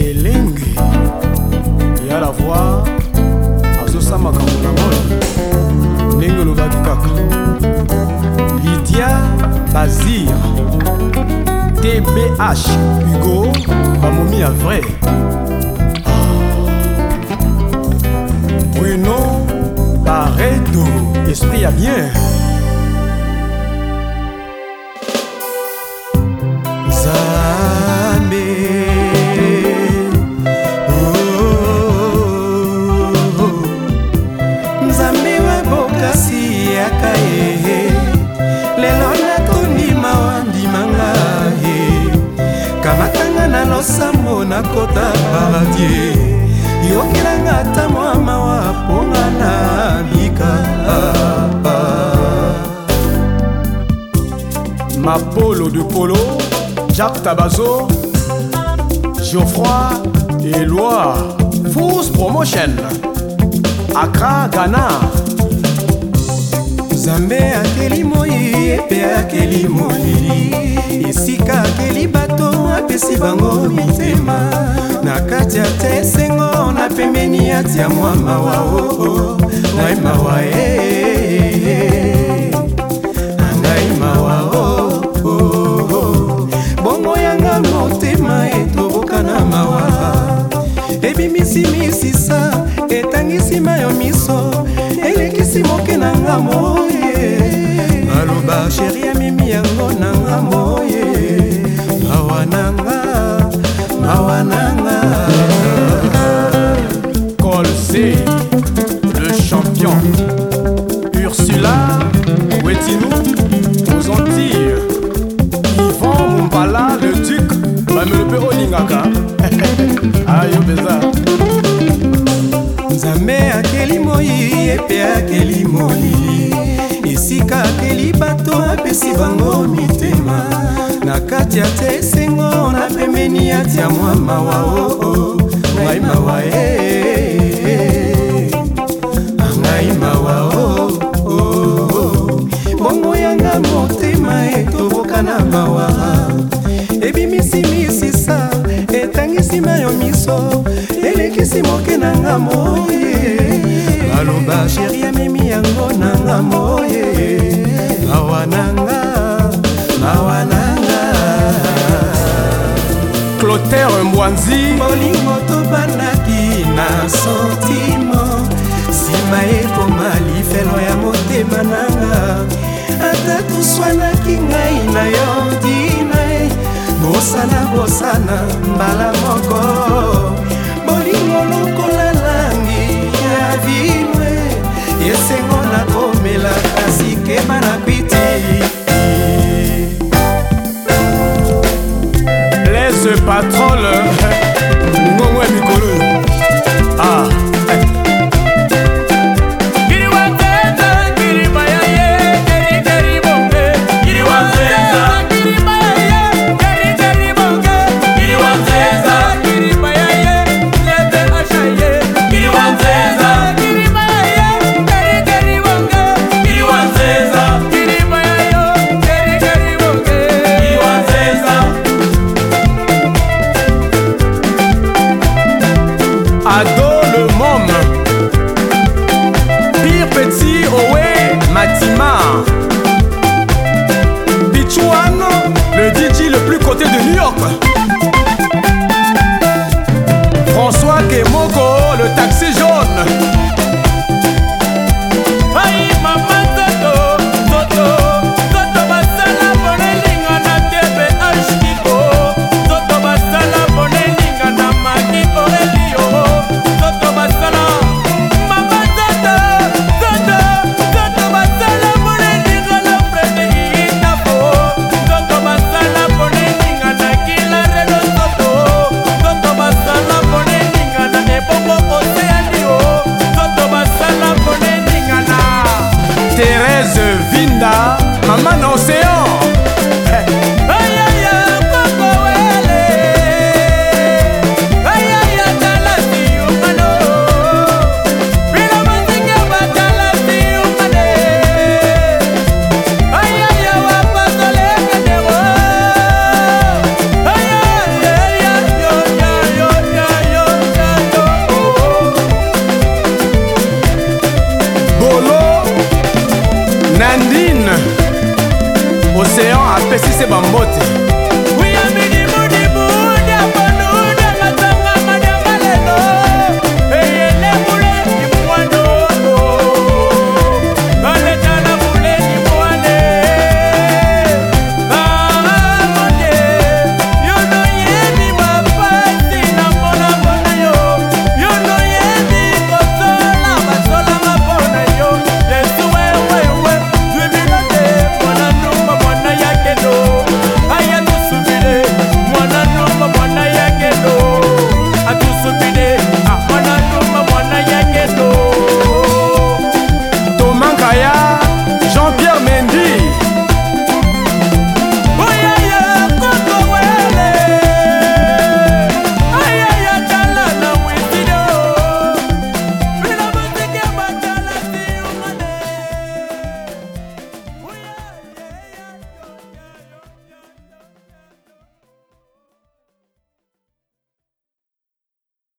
selenge ya la voi azosa makambo na mola ndenge olobaki kaka lidia bazir tbh hugo bamomi ya vrai ah. bruno baredo esprit ya bien losambo nakota paradie yokelanga ata mwa mawa mponga na bikapa mapolo de polo jacques tabazo geoffroi eloi fous promotion akra ghana nzambe akeli moi epe akeli molili esika napesi bango mitema na kati ya te sengo na pembeni atia mwa mawa oo oh, oh, oh. ngai mawa e eh, angai eh, eh. mawa o bongo yanga motema etoboka na mawa ebimisi misisa etangisi mayo miso elekisi moke na nga moi Gatineau, aux Antilles, Yvan Mombala, le duc, bamelepe olingaka ayo mpenza nzambe akeli moi epe akeli moi esika akeli bato apesi bango mitema na kati atya esengo na pembeni atya mwa mawa oo oh, oh. ngai mawa e biso elekisi moke na nga moye aloba sheri amemi yango na nga moye awa na nga awa na nga clotaire mbwanzi molingo tobandaki na sentima nsima ekoma lifelo ya motema na nga ata toswanaki ngai na yo di bosana bosana mbala moko bolingo lokola langi ya vimwe yesengo apesise bambote